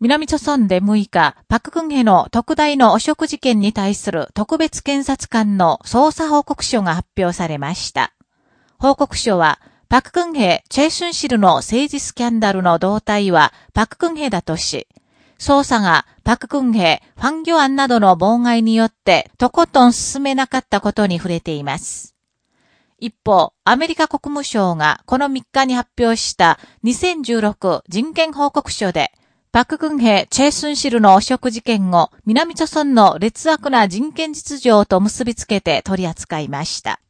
南朝村で6日、パククンヘの特大の汚職事件に対する特別検察官の捜査報告書が発表されました。報告書は、パククンヘ、チェイスンシルの政治スキャンダルの動態はパククンヘだとし、捜査がパククンヘ、ファンギョアンなどの妨害によってとことん進めなかったことに触れています。一方、アメリカ国務省がこの3日に発表した2016人権報告書で、パククンヘ、チェスンシルの汚職事件を南朝村の劣悪な人権実情と結びつけて取り扱いました。